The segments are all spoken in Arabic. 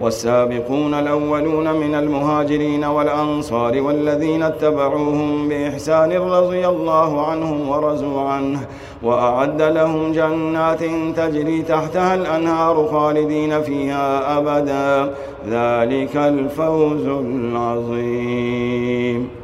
والسابقون الأولون من المهاجرين والأنصار والذين اتبعوهم بإحسان رضي الله عنهم ورزوا عنه وأعد لهم جنات تجري تحتها الأنهار خالدين فيها أبدا. ذلك الفوز العظيم.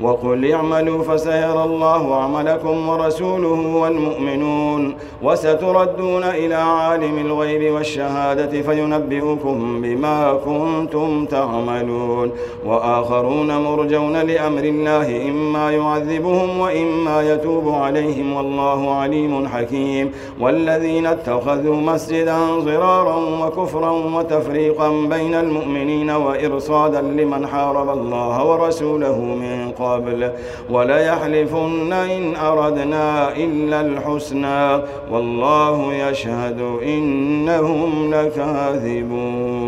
وقل اعملوا فسيرى الله عملكم ورسوله والمؤمنون وستردون إلى عالم الغيب والشهادة فينبئكم بما كنتم تعملون وآخرون مرجون لأمر الله إما يعذبهم وإما يتوب عليهم والله عليم حكيم والذين اتخذوا مسجدا ضرارا وكفرا وتفريقا بين المؤمنين وإرصادا لمن حارب الله ورسوله من قبل قبل وليحلفن إن أردنا إلا الحسنى والله يشهد إنهم لكاذبون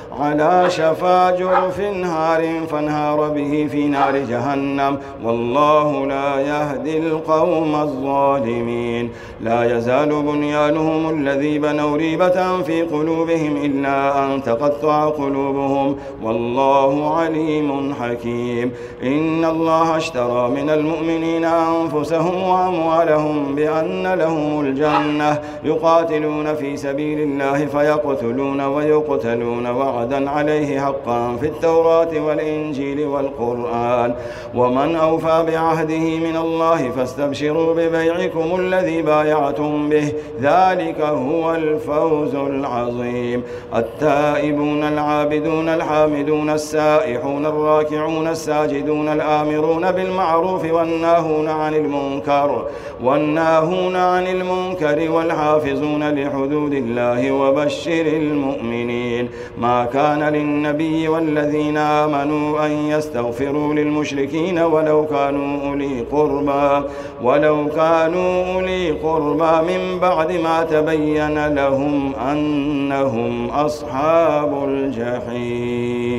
على شفا جرف نهار فانهار به في نار جهنم. والله لا يهدي القوم الظالمين. لا يزال بنيانهم الذي بنوا ريبة في قلوبهم إلا أن تقطع قلوبهم. والله عليم حكيم. إن الله اشترى من المؤمنين أنفسهم وأموالهم بأن لهم الجنة. يقاتلون في سبيل الله فيقتلون ويقتلون وعدا وعدا عليه حقا في التوراة والإنجيل والقرآن. ومن أوفى بعهده من الله فاستبشروا ببيعكم الذي بايعتم به. ذلك هو الفوز العظيم. التائبون العابدون الحامدون السائحون الراكعون الساجدون الآمرون بالمعروف والناهون عن المنكر والناهون عن المنكر والحافظون لحدود الله وبشر المؤمنين. ما كان للنبي والذين آمنوا أن يستغفروا للمشركين ولو كانوا أولي قربى ولو كانوا أولي قربى من بعد ما تبين لهم أنهم أصحاب الجحيم.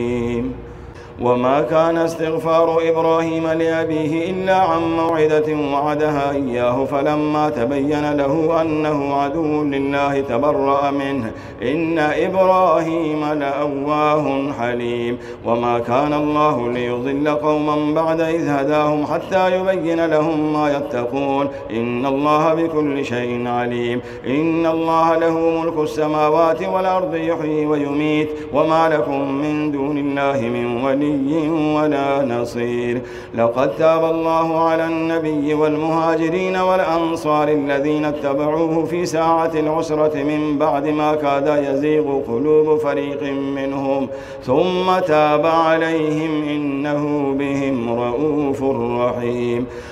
وما كان استغفار إبراهيم لأبيه إلا عن موعدة وعدها إياه فلما تبين له أنه عدو لله تبرأ منه. إن إبراهيم لأواه حليم. وما كان الله ليضل قوما بعد إذ هداهم حتى يبين لهم ما يتقون. إن الله بكل شيء عليم. إن الله له ملك السماوات والأرض يحيي ويميت. وما لكم من دون الله من ولي. ولي ولا نصير. لقد تاب الله على النبي والمهاجرين والأنصار الذين اتبعوه في ساعة العسرة من بعد ما كاد يزيغ قلوب فريق منهم. ثم تاب عليهم إنه بهم رؤوف رحيم.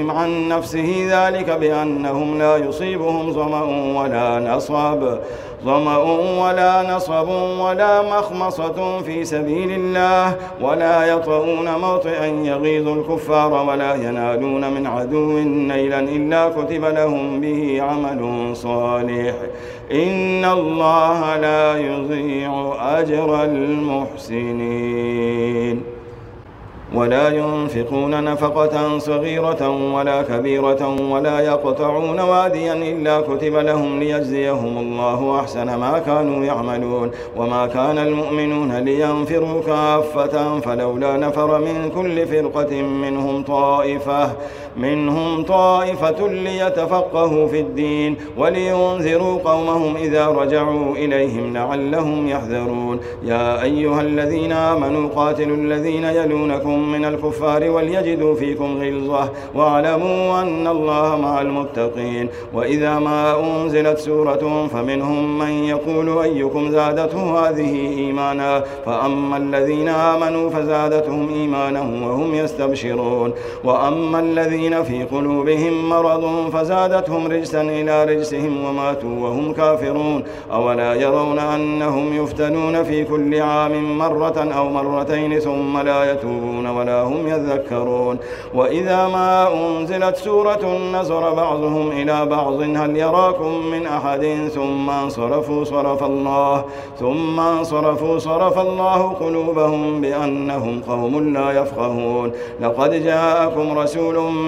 عن نفسه ذلك بأنهم لا يصيبهم ظمأ ولا نصب. ظمأ ولا نصب ولا مخمصة في سبيل الله ولا يطؤون موطئا يغيظ الكفار ولا ينالون من عدو نيلا إلا كتب لهم به عمل صالح. إن الله لا يضيع أجر المحسنين. ولا ينفقون نفقة صغيرة ولا كبيرة ولا يقطعون واديا إلا كتب لهم ليجزيهم الله أحسن ما كانوا يعملون وما كان المؤمنون لينفروا كافة فلولا نفر من كل فرقة منهم طائفة منهم طائفة ليتفقهوا في الدين ولينذروا قومهم إذا رجعوا إليهم لعلهم يحذرون. يا أيها الذين آمنوا قاتلوا الذين يلونكم من الكفار وليجدوا فيكم غلظة واعلموا أن الله مع المتقين. وإذا ما أنزلت سورة فمنهم من يقول أيكم زادته هذه إيمانا؟ فأما الذين آمنوا فزادتهم إيمانا وهم يستبشرون. وأما الذين الذين في قلوبهم مرض فزادتهم رجسا إلى رجسهم وماتوا وهم كافرون. أولا يرون أنهم يفتنون في كل عام مرة أو مرتين ثم لا يتوبون ولا هم يذكرون. وإذا ما أنزلت سورة نظر بعضهم إلى بعض هل يراكم من أحد؟ ثم انصرفوا صرف الله ثم انصرفوا صرف الله قلوبهم بأنهم قوم لا يفقهون. لقد جاءكم رسول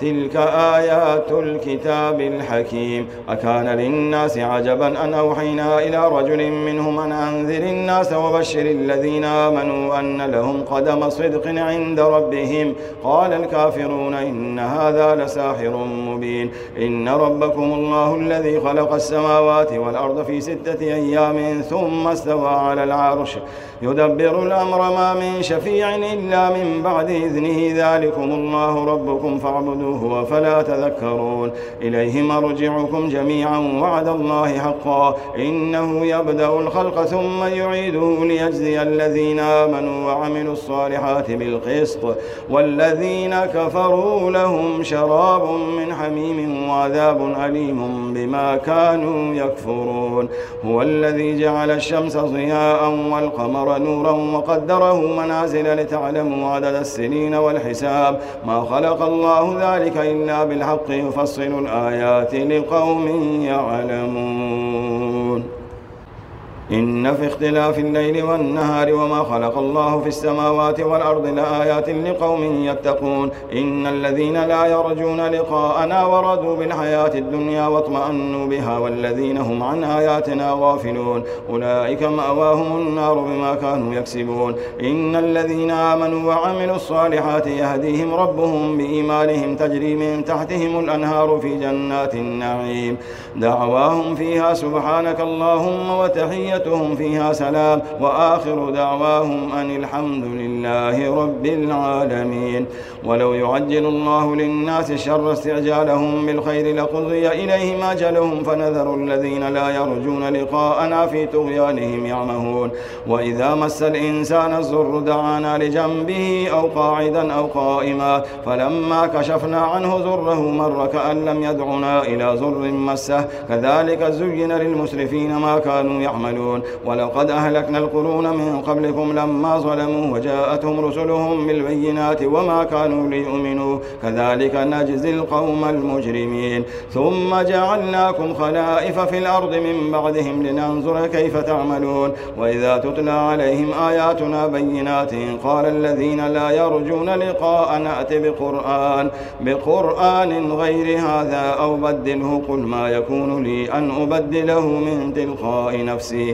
تلك آيات الكتاب الحكيم. أكان للناس عجبا أن أوحينا إلى رجل منهم أن أنذر الناس وبشر الذين آمنوا أن لهم قدم صدق عند ربهم. قال الكافرون إن هذا لساحر مبين. إن ربكم الله الذي خلق السماوات والأرض في ستة أيام ثم استوى على العرش. يدبر الأمر ما من شفيع إلا من بعد إذنه. ذلكم الله ربكم فاعبدوه. فلا تذكرون. إليه مرجعكم جميعا وعد الله حقا. إنه يبدأ الخلق ثم يعيده ليجزي الذين آمنوا وعملوا الصالحات بالقسط. والذين كفروا لهم شراب من حميم وعذاب أليم بما كانوا يكفرون. هو الذي جعل الشمس ضياء والقمر نورا وقدره منازل لتعلموا عدد السنين والحساب. ما خلق الله ذلك إلا بالحق يفصل الآيات لقوم يعلمون. إن في اختلاف الليل والنهار وما خلق الله في السماوات والأرض لآيات لقوم يتقون. إن الذين لا يرجون لقاءنا وردوا بالحياة الدنيا واطمأنوا بها والذين هم عن آياتنا غافلون. أولئك مأواهم النار بما كانوا يكسبون. إن الذين آمنوا وعملوا الصالحات يهديهم ربهم بإيمانهم تجري من تحتهم الأنهار في جنات النعيم. دعواهم فيها سبحانك اللهم وتحيتهم فيها سلام وآخر دعواهم أن الحمد لله رب العالمين. ولو يعجل الله للناس شر استعجالهم بالخير لقضي إليهم أجلهم فنذر الذين لا يرجون لقاءنا في طغيانهم يعمهون. وإذا مس الإنسان الزر دعانا لجنبه أو قاعدا أو قائما. فلما كشفنا عنه زره مر كأن لم يدعنا إلى زر مسه. كذلك زين للمسرفين ما كانوا يعملون. ولقد أهلكنا القرون من قبلكم لما ظلموا وجاءتهم رسلهم بالبينات وما كانوا ليؤمنوا. كذلك نجزي القوم المجرمين. ثم جعلناكم خلائف في الأرض من بعدهم لننظر كيف تعملون. وإذا تتلى عليهم آياتنا بينات قال الذين لا يرجون لقاء نأت بقرآن بقرآن غير هذا أو بدله قل ما يكون لي أن أبدله من تلقاء نفسي.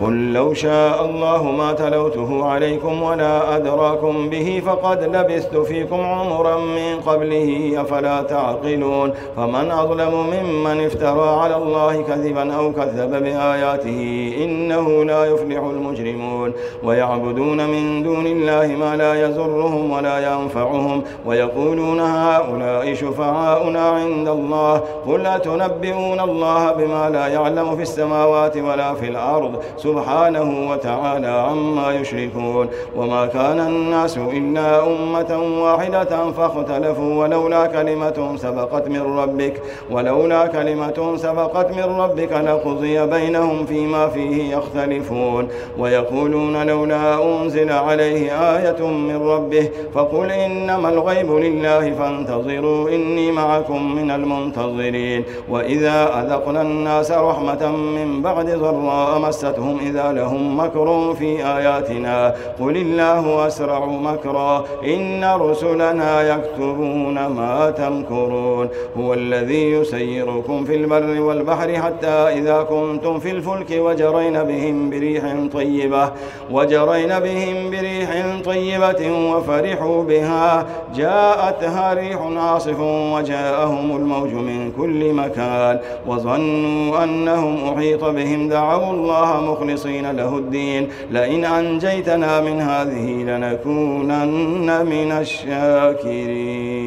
قل لو شاء الله ما تلوته عليكم ولا أدراكم به فقد لبثت فيكم عمرا من قبله أفلا تعقلون؟ فمن أظلم ممن افترى على الله كذبا أو كذب بآياته إنه لا يفلح المجرمون. ويعبدون من دون الله ما لا يزرهم ولا ينفعهم ويقولون هؤلاء شفعاؤنا عند الله. قل أتنبئون الله بما لا يعلم في السماوات ولا في الأرض؟ سبحانه وتعالى عما يشركون وما كان الناس إلا أمة واحدة فاختلفوا ولولا كلمة سبقت من ربك ولولا كلمة سبقت من ربك لقضي بينهم فيما فيه يختلفون ويقولون لولا أنزل عليه آية من ربه فقل إنما الغيب لله فانتظروا إني معكم من المنتظرين وإذا أذقنا الناس رحمة من بعد ضراء مستهم إذا لهم مكر في آياتنا قل الله أسرع مكرا إن رسلنا يكتبون ما تمكرون. هو الذي يسيركم في البر والبحر حتى إذا كنتم في الفلك وجرين بهم بريح طيبة وجرين بهم بريح طيبة وفرحوا بها. جاءتها ريح عاصف وجاءهم الموج من كل مكان وظنوا أنهم أحيط بهم دعوا الله مخلصين مخلصين له الدين. لئن أنجيتنا من هذه لنكونن من الشاكرين.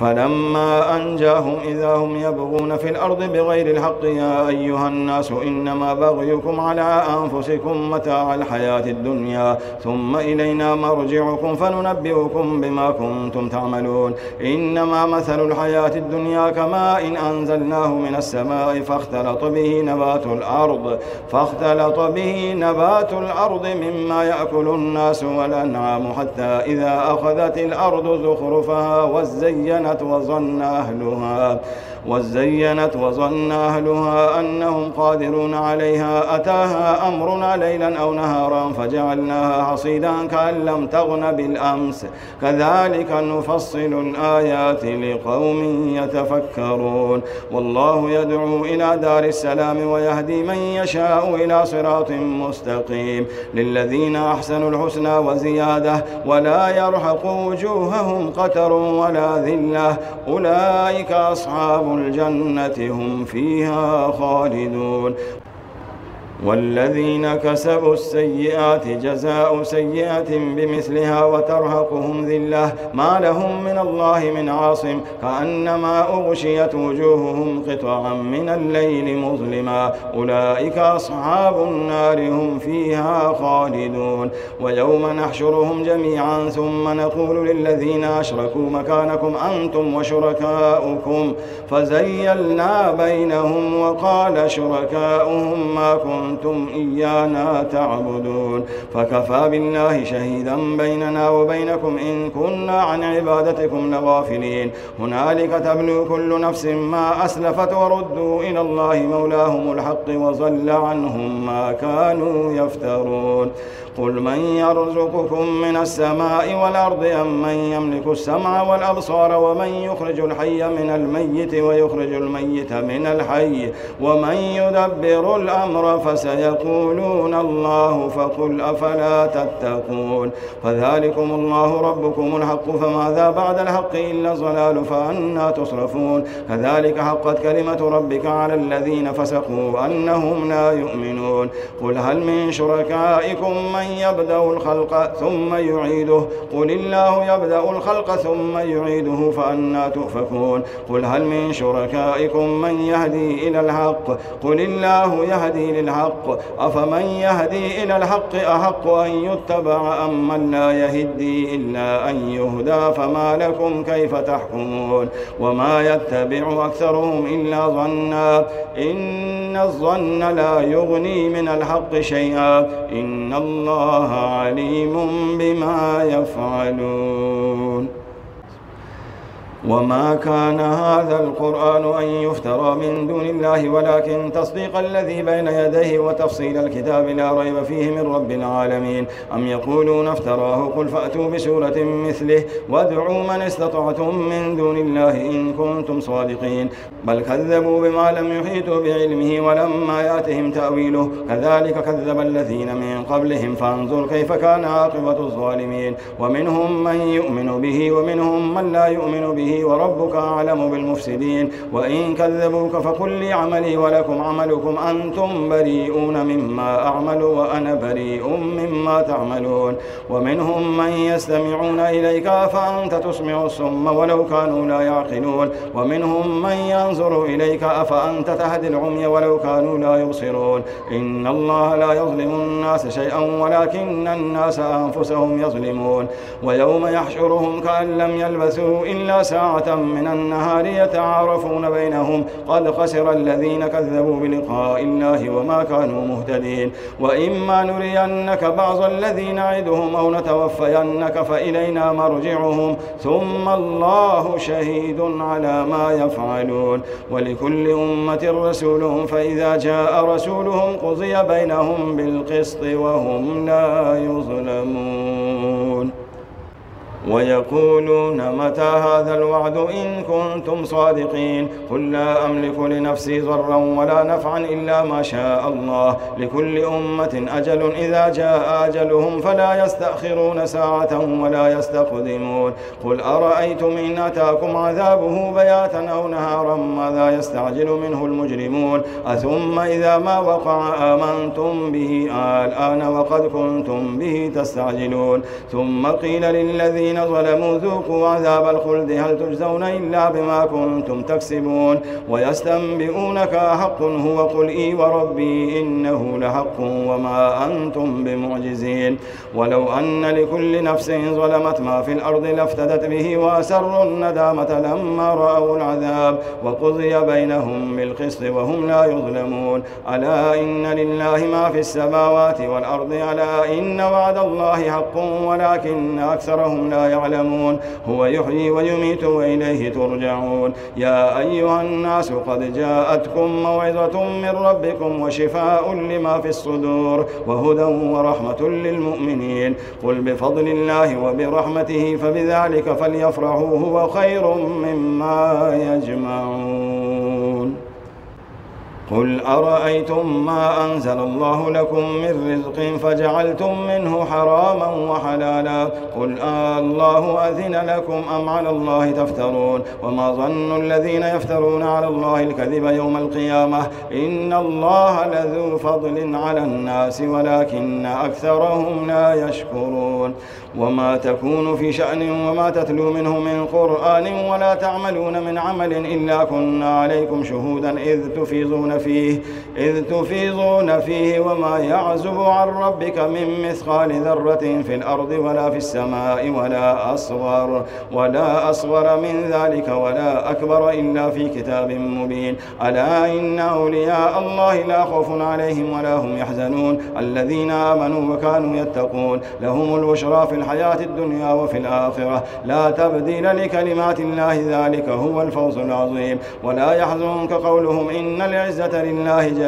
فلما أنجاهم إذا هم يبغون في الأرض بغير الحق يا أيها الناس إنما بغيكم على أنفسكم متاع الحياة الدنيا ثم إلينا مرجعكم فننبئكم بما كنتم تعملون. إنما مثل الحياة الدنيا كماء إن أنزلناه من السماء فاختلط به نبات الأرض فاختلط به نبات الأرض مما يأكل الناس والأنعام حتى إذا أخذت الأرض زخرفها وزينت وزينت وظن أهلها. وزينت وظن أهلها أنهم قادرون عليها أتاها أمرنا ليلا أو نهارا فجعلناها حصيدا كأن لم تغن بالأمس. كذلك نفصل الآيات لقوم يتفكرون. والله يدعو إلى دار السلام ويهدي من يشاء إلى صراط مستقيم. للذين أحسنوا الحسنى وزيادة ولا يرهق وجوههم قتر ولا ذلة. أولئك أصحاب الجنة هم فيها خالدون. والذين كسبوا السيئات جزاء سيئة بمثلها وترهقهم ذلة ما لهم من الله من عاصم كأنما أغشيت وجوههم قطعا من الليل مظلما أولئك أصحاب النار هم فيها خالدون ويوم نحشرهم جميعا ثم نقول للذين أشركوا مكانكم أنتم وشركاؤكم فزيلنا بينهم وقال شركاؤهم ما كنتم كنتم إيانا تعبدون. فكفى بالله شهيدا بيننا وبينكم إن كنا عن عبادتكم لغافلين. هنالك تبلو كل نفس ما أسلفت وردوا إلى الله مولاهم الحق وضل عنهم ما كانوا يفترون. قل من يرزقكم من السماء والأرض أم من يملك السمع والأبصار ومن يخرج الحي من الميت ويخرج الميت من الحي ومن يدبر الأمر فسيقولون الله فقل أفلا تتقون فذلكم الله ربكم الحق فماذا بعد الحق إلا الضلال فأنا تصرفون كذلك حقت كلمة ربك على الذين فسقوا أنهم لا يؤمنون قل هل من شركائكم من يبدأ الخلق ثم يعيده. قل الله يبدأ الخلق ثم يعيده فأنا تؤفكون. قل هل من شركائكم من يهدي إلى الحق؟ قل الله يهدي للحق. أفمن يهدي إلى الحق أحق أن يتبع أم من لا يهدي إلا أن يهدى؟ فما لكم كيف تحكمون؟ وما يتبع أكثرهم إلا ظنا. إن الظن لا يغني من الحق شيئا. إن الله عليم بما يفعلون. وما كان هذا القرآن أن يفترى من دون الله ولكن تصديق الذي بين يديه وتفصيل الكتاب لا ريب فيه من رب العالمين. أم يقولون افتراه؟ قل فأتوا بسورة مثله وادعوا من استطعتم من دون الله إن كنتم صادقين. بل كذبوا بما لم يحيطوا بعلمه ولما يأتهم تأويله. كذلك كذب الذين من قبلهم فانظر كيف كان عاقبة الظالمين. ومنهم من يؤمن به ومنهم من لا يؤمن به. وربك أعلم بالمفسدين. وإن كذبوك فقل لي عملي ولكم عملكم أنتم بريئون مما أعمل وأنا بريء مما تعملون. ومنهم من يستمعون إليك فأنت تسمع الصم ولو كانوا لا يعقلون. ومنهم من ينظر إليك أفأنت تهدي العمي ولو كانوا لا يبصرون. إن الله لا يظلم الناس شيئا ولكن الناس أنفسهم يظلمون. ويوم يحشرهم كأن لم يلبثوا إلا ساعة من النهار يتعارفون بينهم. قد خسر الذين كذبوا بلقاء الله وما كانوا مهتدين. وإما نرينك بعض الذين نعدهم أو نتوفينك فإلينا مرجعهم. ثم الله شهيد على ما يفعلون. ولكل أمة رسولهم فإذا جاء رسولهم قضي بينهم بالقسط وهم لا يظلمون. ويقولون متى هذا الوعد إن كنتم صادقين؟ قل لا أملك لنفسي ضرا ولا نفعا إلا ما شاء الله. لكل أمة أجل إذا جاء أجلهم فلا يستأخرون ساعة ولا يستقدمون. قل أرأيتم إن أتاكم عذابه بياتا أو نهارا؟ ماذا يستعجل منه المجرمون؟ أثم إذا ما وقع آمنتم به الآن وقد كنتم به تستعجلون. ثم قيل للذين الذين ظلموا ذوقوا عذاب الخلد. هل تجزون إلا بما كنتم تكسبون؟ ويستنبئونك حق هو قل إي وربي إنه لحق وما أنتم بمعجزين. ولو أن لكل نفس ظلمت ما في الأرض لافتدت به وأسروا الندامة لما رأوا العذاب وقضي بينهم بالقسط وهم لا يظلمون. ألا إن لله ما في السماوات والأرض. ألا إن وعد الله حق ولكن أكثرهم لا يعلمون. هو يحيي ويميت وإليه ترجعون. يا أيها الناس قد جاءتكم موعظة من ربكم وشفاء لما في الصدور وهدى ورحمة للمؤمنين. قل بفضل الله وبرحمته فبذلك فليفرحوا هو خير مما يجمعون. قل أرأيتم ما أنزل الله لكم من رزق فجعلتم منه حراما وحلالا قل آه الله أذن لكم أم على الله تفترون وما ظن الذين يفترون على الله الكذب يوم القيامة إن الله لذو فضل على الناس ولكن أكثرهم لا يشكرون وما تكون في شأن وما تتلو منه من قرآن ولا تعملون من عمل إلا كنا عليكم شهودا إذ تفيضون فيه إذ تفيضون فيه وما يعزب عن ربك من مثقال ذرة في الأرض ولا في السماء ولا أصغر ولا أصغر من ذلك ولا أكبر إلا في كتاب مبين. ألا إن أولياء الله لا خوف عليهم ولا هم يحزنون. الذين آمنوا وكانوا يتقون. لهم البشرى في الحياة الدنيا وفي الآخرة. لا تبديل لكلمات الله ذلك هو الفوز العظيم. ولا يحزنك قولهم إن العزة لله جميعا.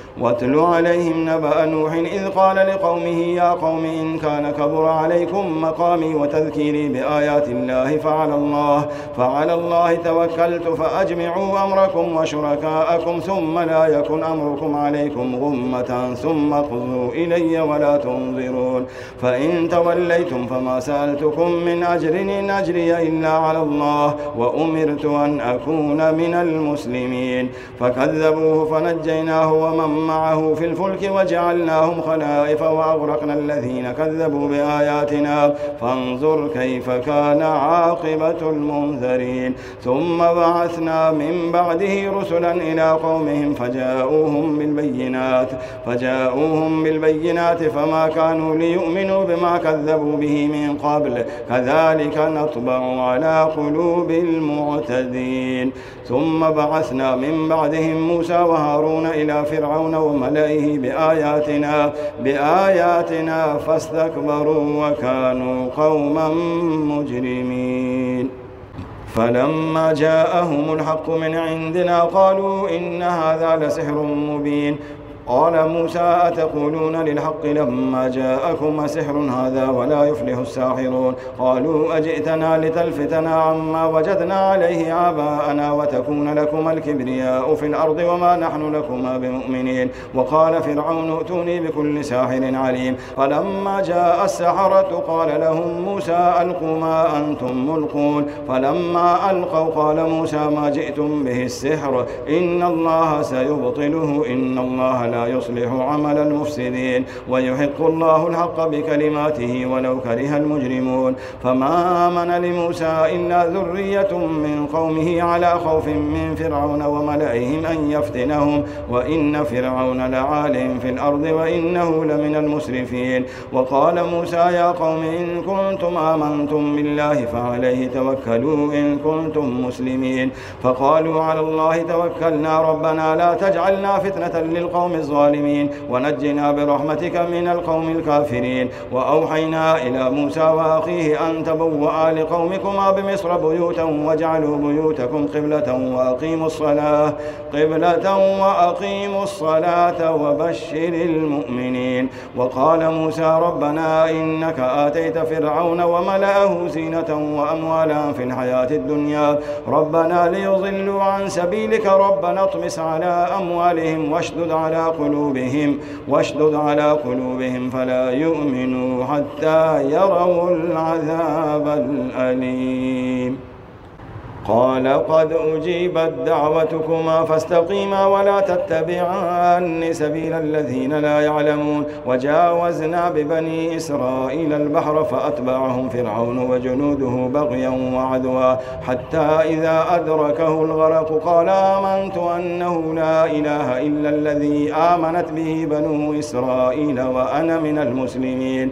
واتل عليهم نبأ نوح إذ قال لقومه يا قوم إن كان كبر عليكم مقامي وتذكيري بآيات الله فعلى الله فعلى الله توكلت فأجمعوا أمركم وشركاءكم ثم لا يكن أمركم عليكم غمة ثم قضوا إلي ولا تنظرون فإن توليتم فما سألتكم من أجر إن أجري إلا على الله وأمرت أن أكون من المسلمين. فكذبوه فنجيناه ومن معه في الفلك وجعلناهم خلائف وأغرقنا الذين كذبوا بآياتنا. فانظر كيف كان عاقبة المنذرين. ثم بعثنا من بعده رسلا إلى قومهم فجاءوهم بالبينات. فجاءوهم بالبينات فما كانوا ليؤمنوا بما كذبوا به من قبل. كذلك نطبع على قلوب المعتدين. ثم بعثنا من بعدهم موسى وهارون إلى فرعون وملئه بآياتنا بآياتنا فاستكبروا وكانوا قوما مجرمين. فلما جاءهم الحق من عندنا قالوا إن هذا لسحر مبين. قال موسى أتقولون للحق لما جاءكم سحر هذا ولا يفلح الساحرون؟ قالوا أجئتنا لتلفتنا عما وجدنا عليه آباءنا وتكون لكما الكبرياء في الأرض وما نحن لكما بمؤمنين. وقال فرعون ائتوني بكل ساحر عليم. فلما جاء السحرة قال لهم موسى ألقوا ما أنتم ملقون. فلما ألقوا قال موسى ما جئتم به السحر. إن الله سيبطله إن الله لا يصلح عمل المفسدين ويحق الله الحق بكلماته ولو كره المجرمون. فما آمن لموسى إلا ذرية من قومه على خوف من فرعون وملئهم أن يفتنهم. وإن فرعون لعال في الأرض وإنه لمن المسرفين. وقال موسى يا قوم إن كنتم آمنتم بالله فعليه توكلوا إن كنتم مسلمين. فقالوا على الله توكلنا ربنا لا تجعلنا فتنة للقوم الظالمين ونجنا برحمتك من القوم الكافرين. وأوحينا إلى موسى وأخيه أن تبوأ لقومكما بمصر بيوتا واجعلوا بيوتكم قبلة وأقيموا الصلاة قبلة وأقيموا الصلاة وبشر المؤمنين. وقال موسى ربنا إنك آتيت فرعون وملأه زينة وأموالا في الحياة الدنيا. ربنا ليضلوا عن سبيلك ربنا اطمس على أموالهم واشدد على قلوبهم واشدد على قلوبهم فلا يؤمنوا حتى يروا العذاب الأليم. قال قد أجيبت دعوتكما فاستقيما ولا تتبعان سبيل الذين لا يعلمون. وجاوزنا ببني إسرائيل البحر فأتبعهم فرعون وجنوده بغيا وعدوا. حتى إذا أدركه الغرق قال آمنت أنه لا إله إلا الذي آمنت به بنو إسرائيل وأنا من المسلمين.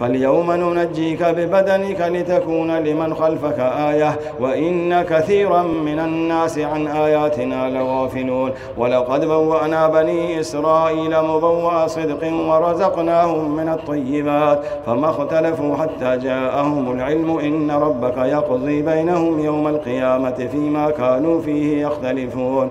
فاليوم ننجيك ببدنك لتكون لمن خلفك آية وإن كثيرا من الناس عن آياتنا لغافلون. ولقد بوأنا بني إسرائيل مبوأ صدق ورزقناهم من الطيبات فما اختلفوا حتى جاءهم العلم إن ربك يقضي بينهم يوم القيامة فيما كانوا فيه يختلفون.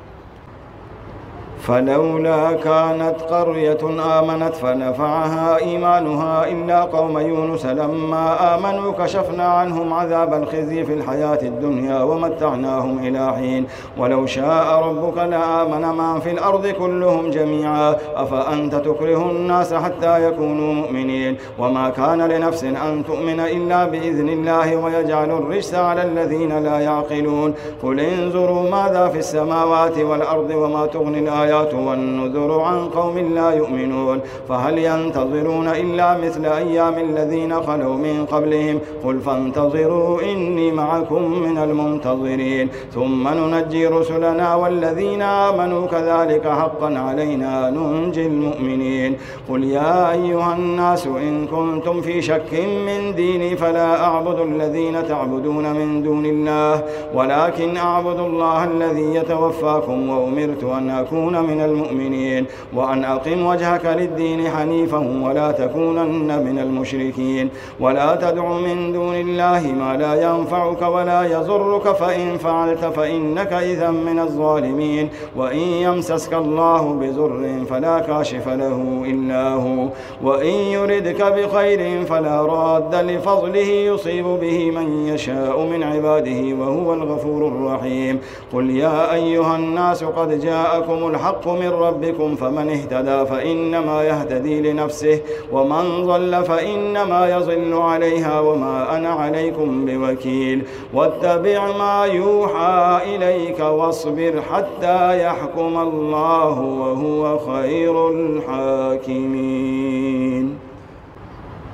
فلولا كانت قرية آمنت فنفعها إيمانها إلا قوم يونس لما آمنوا كشفنا عنهم عذاب الخزي في الحياة الدنيا ومتعناهم إلى حين. ولو شاء ربك لآمن من في الأرض كلهم جميعا. أفأنت تكره الناس حتى يكونوا مؤمنين؟ وما كان لنفس أن تؤمن إلا بإذن الله ويجعل الرجس على الذين لا يعقلون. قل انظروا ماذا في السماوات والأرض وما تغني الآيات الآيات والنذر عن قوم لا يؤمنون فهل ينتظرون إلا مثل أيام الذين خلوا من قبلهم قل فانتظروا إني معكم من المنتظرين ثم ننجي رسلنا والذين آمنوا كذلك حقا علينا ننجي المؤمنين قل يا أيها الناس إن كنتم في شك من ديني فلا أعبد الذين تعبدون من دون الله ولكن أعبد الله الذي يتوفاكم وأمرت أن أكون من المؤمنين وأن أقم وجهك للدين حنيفا ولا تكونن من المشركين ولا تدع من دون الله ما لا ينفعك ولا يضرك فإن فعلت فإنك إذا من الظالمين وإن يمسسك الله بضر فلا كاشف له إلا هو وإن يردك بخير فلا راد لفضله يصيب به من يشاء من عباده وهو الغفور الرحيم قل يا أيها الناس قد جاءكم الحق الحق من ربكم فمن اهتدى فإنما يهتدي لنفسه ومن ضل فإنما يضل عليها وما أنا عليكم بوكيل واتبع ما يوحى إليك واصبر حتى يحكم الله وهو خير الحاكمين.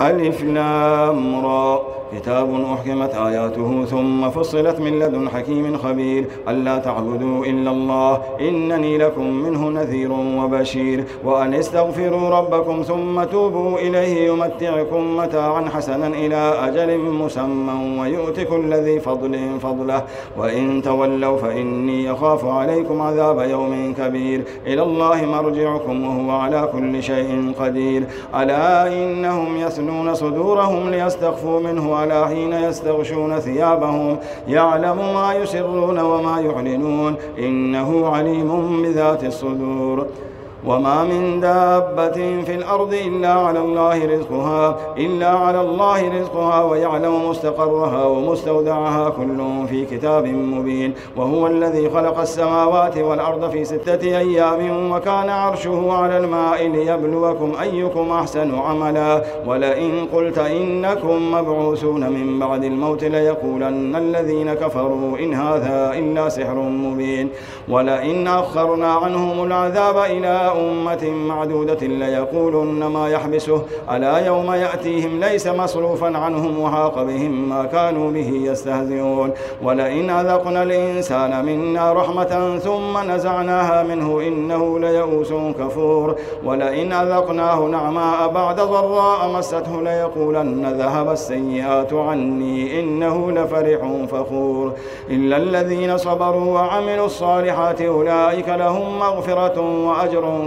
ألف لام را. كتاب أحكمت آياته ثم فصلت من لدن حكيم خبير. ألا تعبدوا إلا الله إنني لكم منه نذير وبشير. وأن استغفروا ربكم ثم توبوا إليه يمتعكم متاعا حسنا إلى أجل مسمى ويؤتك كل ذي فضل فضله. وإن تولوا فإني أخاف عليكم عذاب يوم كبير. إلى الله مرجعكم وهو على كل شيء قدير. ألا إنهم يثنون صدورهم ليستخفوا منه على حين يستغشون ثيابهم يعلم ما يسرون وما يعلنون إنه عليم بذات الصدور. وما من دابة في الأرض إلا على الله رزقها إلا على الله رزقها ويعلم مستقرها ومستودعها كل في كتاب مبين. وهو الذي خلق السماوات والأرض في ستة أيام وكان عرشه على الماء ليبلوكم أيكم أحسن عملا. ولئن قلت إنكم مبعوثون من بعد الموت ليقولن الذين كفروا إن هذا إلا سحر مبين. ولئن أخرنا عنهم العذاب إلى أمة معدودة ليقولن ما يحبسه. ألا يوم يأتيهم ليس مصروفا عنهم وحاق بهم ما كانوا به يستهزئون. ولئن أذقنا الإنسان منا رحمة ثم نزعناها منه إنه ليئوس كفور. ولئن أذقناه نعماء بعد ضراء مسته ليقولن ذهب السيئات عني إنه لفرح فخور. إلا الذين صبروا وعملوا الصالحات أولئك لهم مغفرة وأجر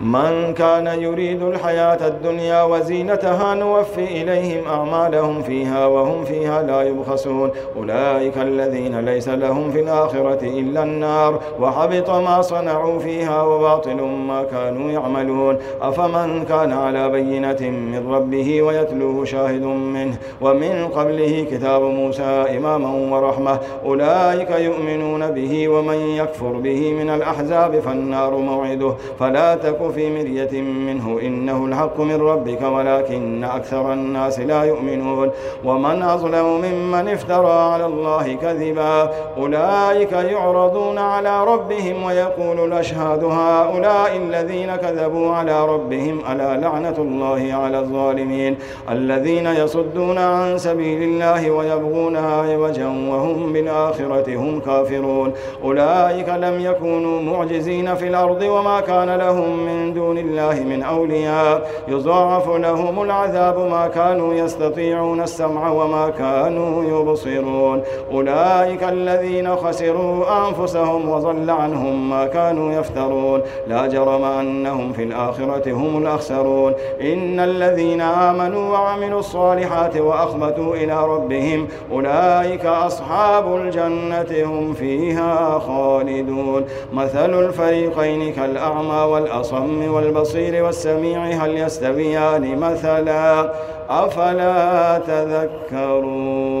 من كان يريد الحياة الدنيا وزينتها نوفي إليهم أعمالهم فيها وهم فيها لا يبخسون. أولئك الذين ليس لهم في الآخرة إلا النار. وحبط ما صنعوا فيها وباطل ما كانوا يعملون. أفمن كان على بينة من ربه ويتلوه شاهد منه. ومن قبله كتاب موسى إماما ورحمة. أولئك يؤمنون به ومن يكفر به من الأحزاب فالنار موعده. فلا في مرية منه إنه الحق من ربك ولكن أكثر الناس لا يؤمنون ومن أظلم ممن افترى على الله كذبا أولئك يعرضون على ربهم ويقول الأشهاد هؤلاء الذين كذبوا على ربهم ألا لعنة الله على الظالمين الذين يصدون عن سبيل الله ويبغونها عوجا وهم بالآخرة هم كافرون أولئك لم يكونوا معجزين في الأرض وما كان لهم من من دون الله من أولياء يضاعف لهم العذاب ما كانوا يستطيعون السمع وما كانوا يبصرون. أولئك الذين خسروا أنفسهم وضل عنهم ما كانوا يفترون. لا جرم أنهم في الآخرة هم الأخسرون. إن الذين آمنوا وعملوا الصالحات وأخبتوا إلى ربهم أولئك أصحاب الجنة هم فيها خالدون. مثل الفريقين كالأعمى والأصم الصم والبصير والسميع هل يستويان مثلا؟ أفلا تذكرون؟